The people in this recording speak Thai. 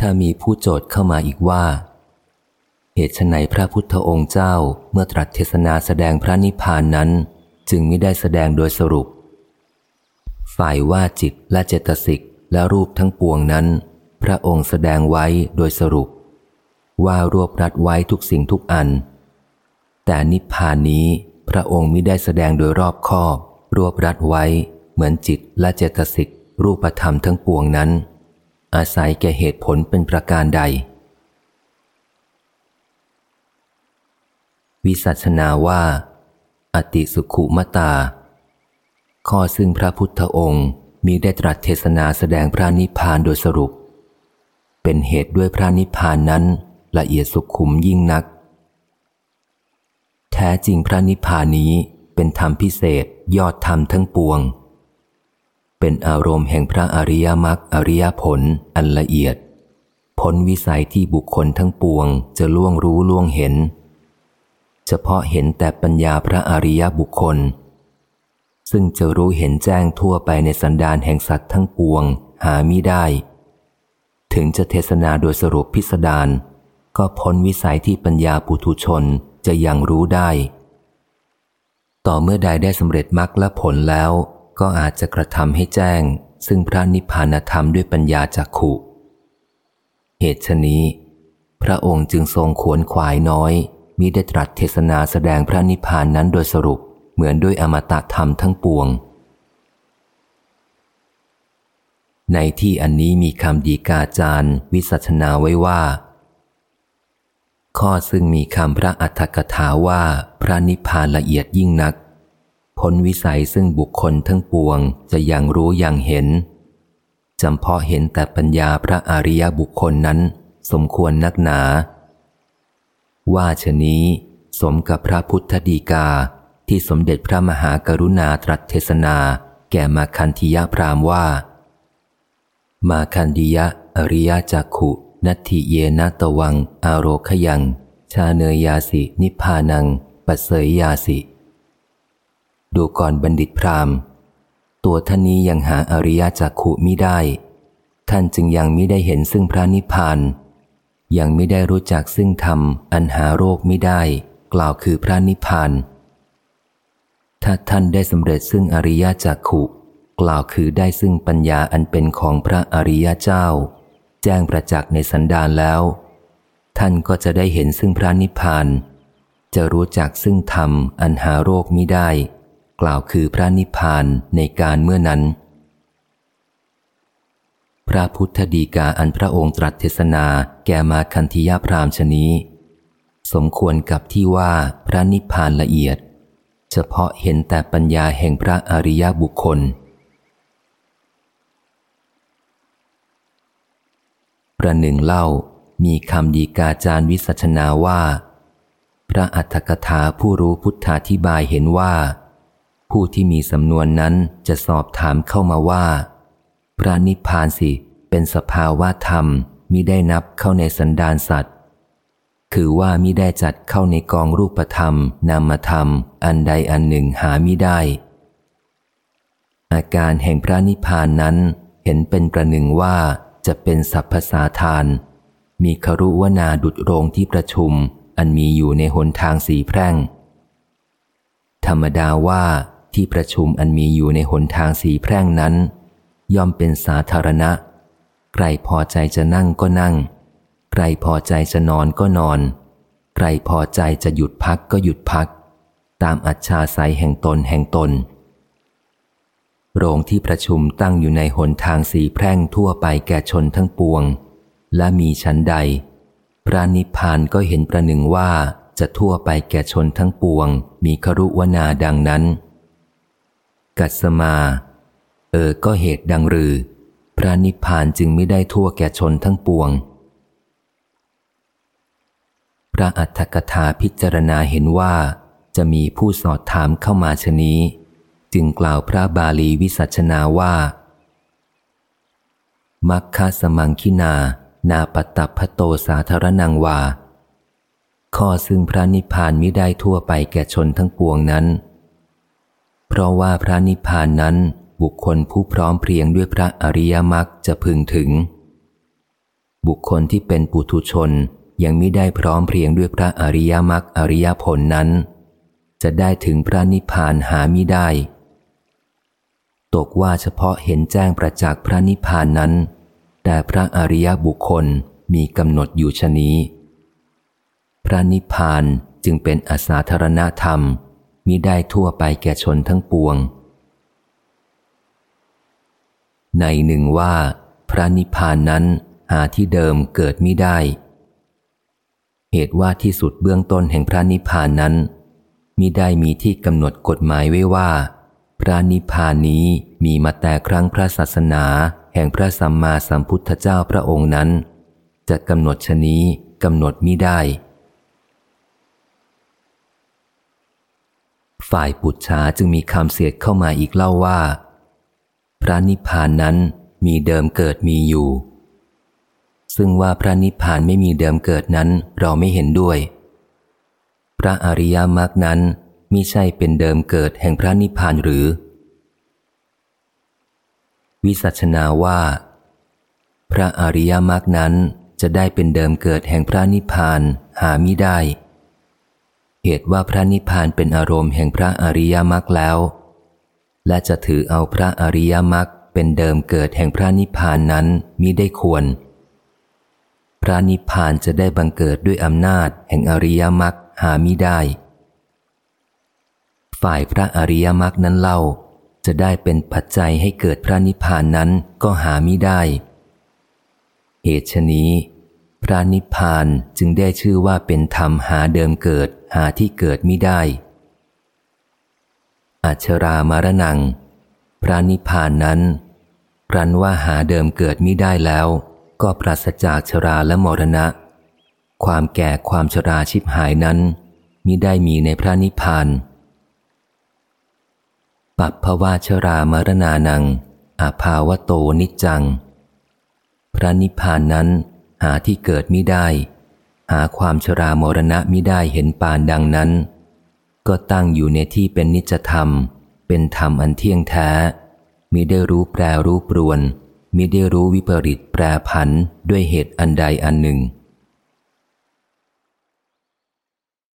ถ้ามีผู้โจทย์เข้ามาอีกว่า เหตุไฉนพระพุทธองค์เจ้าเมื่อตรัสเทศนาแสดงพระนิพพานนั้น จึงไม่ได้แสดงโดยสรุป ฝ่ายว่าจิตและเจตสิกและรูปทั้งปวงนั้น พระองค์แสดงไว้โดยสรุป ว่ารวบรัดไว้ทุกสิ่งทุกอัน แต่นิพพานนี้พระองค์มิได้แสดงโดยรอบคอบ รวบรัดไว้เหมือนจิตและเจตสิกรูปธรรมทั้งปวงนั้น อาศัยแก่เหตุผลเป็นประการใด วิสัชนาว่า อติสุขุมตา ข้อซึ่งพระพุทธองค์มีได้ตรัสเทศนาแสดงพระนิพพานโดยสรุป เป็นเหตุด้วยพระนิพพานนั้นละเอียดสุขุมยิ่งนัก แท้จริงพระนิพพานนี้เป็นธรรมพิเศษยอดธรรมทั้งปวง เป็นอารมณ์แห่งพระอริยมรรคอริยผลอันละเอียด พ้นวิสัยที่บุคคลทั้งปวงจะล่วงรู้ล่วงเห็น เฉพาะเห็นแต่ปัญญาพระอริยบุคคล ซึ่งจะรู้เห็นแจ้งทั่วไปในสันดานแห่งสัตว์ทั้งปวงหามิได้ ถึงจะเทศนาโดยสรุปพิสดารก็พ้นวิสัยที่ปัญญาปุถุชนจะยังรู้ได้ ต่อเมื่อใดได้สำเร็จมรรคและผลแล้ว ก็อาจจะกระทำให้แจ้ง ซึ่งพระนิพพานธรรมด้วยปัญญาจักขุ เหตุฉนี้ พระองค์จึงทรงขวนขวายน้อยมิได้ตรัสเทศนาแสดงพระนิพพานนั้นโดยสรุปเหมือนด้วยอมตะธรรมทั้งปวง ในที่อันนี้มีคำดีกาจารย์ วิสัชนาไว้ว่า ข้อซึ่งมีคำพระอัฏฐกถาว่าพระนิพพานละเอียดยิ่งนัก พ้นวิสัยซึ่งบุคคลทั้งปวงจะยังรู้ยังเห็นจำเพาะเห็นแต่ปัญญาพระอริยบุคคลนั้น สมควรนักหนา ว่าชนี้ สมกับพระพุทธดีกาที่สมเด็จพระมหากรุณาตรัสเทศนา แก่มาคันธิยะพรามว่า มาคันดิยะอริยจักขุนัตถิเยนะตวัง อารคยัง ชาเนยยาสิ นิพานัง ปัสเสยยาสิ ดูก่อนบัณฑิตพราหมณ์ ตัวท่านนี้ยังหาอริยจักขุมิได้ ท่านจึงยังไม่ได้เห็นซึ่งพระนิพพาน ยังไม่ได้รู้จักซึ่งธรรม อันหาโรคไม่ได้ กล่าวคือพระนิพพาน ถ้าท่านได้สำเร็จซึ่งอริยจักขุ กล่าวคือได้ซึ่งปัญญาอันเป็นของพระอริยเจ้า แจ้งประจักษ์ในสันดานแล้ว ท่านก็จะได้เห็นซึ่งพระนิพพาน จะรู้จักซึ่งธรรม อันหาโรคมิได้ กล่าวคือพระนิพพานในการเมื่อนั้น พระพุทธดีกาอันพระองค์ตรัสเทศนาแก่มาคันธิยาพรามชนี้ สมควรกับที่ว่าพระนิพพานละเอียด เฉพาะเห็นแต่ปัญญาแห่งพระอริยบุคคล ประหนึ่งเล่ามีคำดีกาจารวิสัชนาว่า พระอัฏฐกถาผู้รู้พุทธาธิบายเห็นว่า ผู้ที่มีสำนวนนั้นจะสอบถามเข้ามาว่า พระนิพพานสิเป็นสภาวะธรรมมิได้นับเข้าในสันดานสัตว์ คือว่ามิได้จัดเข้าในกองรูปธรรม นามธรรม อันใดอันหนึ่งหามิได้ อาการแห่งพระนิพพานนั้นเห็นเป็นประหนึ่งว่าจะเป็นสัพพสาทาน มีครุวนาดุดโรงที่ประชุม อันมีอยู่ในหนทางสีแพร่ง ธรรมดาว่า ที่ประชุมอันมีอยู่ในหนทางสีแพร่งนั้น ย่อมเป็นสาธารณะ ใครพอใจจะนั่งก็นั่ง ใครพอใจจะนอนก็นอน ใครพอใจจะหยุดพักก็หยุดพัก ตามอัจฉาสัยแห่งตนแห่งตน โรงที่ประชุมตั้งอยู่ในหนทางสีแพร่งทั่วไปแก่ชนทั้งปวง และมีชั้นใด พระนิพพานก็เห็นประหนึ่งว่าจะทั่วไปแก่ชนทั้งปวงมีครุวนาดังนั้น กัสมา เออ ก็เหตุดังรือ พระนิพพานจึงไม่ได้ทั่วแก่ชนทั้งปวง พระอัฏฐกถาพิจารณาเห็นว่า จะมีผู้สอดถามเข้ามาชนี้ จึงกล่าวพระบาลีวิสัชนาว่า มัคคสมังคินา นาปตัพโตสาธารนังวาข้อซึ่งพระนิพพานมิได้ทั่วไปแก่ชนทั้งปวงนั้น เพราะว่าพระนิพพานนั้นบุคคลผู้พร้อมเพรียงด้วยพระอริยมรรคจะพึงถึง บุคคลที่เป็นปุถุชนยังไม่ได้พร้อมเพรียงด้วยพระอริยมรรคอริยผลนั้น จะได้ถึงพระนิพพานหามิได้ ตกว่าเฉพาะเห็นแจ้งประจักษ์พระนิพพานนั้น แต่พระอริยบุคคลมีกำหนดอยู่ชนี้ พระนิพพานจึงเป็นอสาธารณธรรม มิได้ทั่วไปแก่ชนทั้งปวง ในหนึ่งว่า พระนิพพานนั้นหาที่เดิมเกิดมิได้ เหตุว่าที่สุดเบื้องต้นแห่งพระนิพพานนั้นมิได้มีที่กำหนดกฎหมายไว้ว่า พระนิพพานนี้มีมาแต่ครั้งพระศาสนา แห่งพระสัมมาสัมพุทธเจ้าพระองค์นั้น จะกำหนดชนี้กำหนดมิได้ ฝ่ายปุจฉาจึงมีคำเสียดเข้ามาอีกเล่าว่า พระนิพพานนั้นมีเดิมเกิดมีอยู่ ซึ่งว่าพระนิพพานไม่มีเดิมเกิดนั้นเราไม่เห็นด้วย พระอริยมรรคนั้นมิใช่เป็นเดิมเกิดแห่งพระนิพพานหรือ วิสัชนาว่า พระอริยมรรคนั้นจะได้เป็นเดิมเกิดแห่งพระนิพพานหาไมิได้ เหตุว่าพระนิพพานเป็นอารมณ์แห่งพระอริยมรรคแล้ว และจะถือเอาพระอริยมรรคเป็นเดิมเกิดแห่งพระนิพพานนั้นมิได้ควร พระนิพพานจะได้บังเกิดด้วยอำนาจแห่งอริยมรรคหามิได้ ฝ่ายพระอริยมรรคนั้นเล่าจะได้เป็นปัจจัยให้เกิดพระนิพพานนั้นก็หามิได้ เหตุชนี้ พระนิพพานจึงได้ชื่อว่าเป็นธรรมหาเดิมเกิดหาที่เกิดมิได้ อัชรามารนัง พระนิพพานนั้นรันว่าหาเดิมเกิดมิได้แล้ว ก็ปราศจากชราและมรณะ ความแก่ความชราชิบหายนั้นมิได้มีในพระนิพพานปัปภวาชรามรณานังอาภาวโตนิจจัง พระนิพพานนั้น หาที่เกิดมิได้ หาความชรามรณะมิได้เห็นปานดังนั้น ก็ตั้งอยู่ในที่เป็นนิจธรรม เป็นธรรมอันเที่ยงแท้มิได้รู้แปรรู้ปรวนมิได้รู้วิปริตแปรผันด้วยเหตุอันใดอันหนึ่ง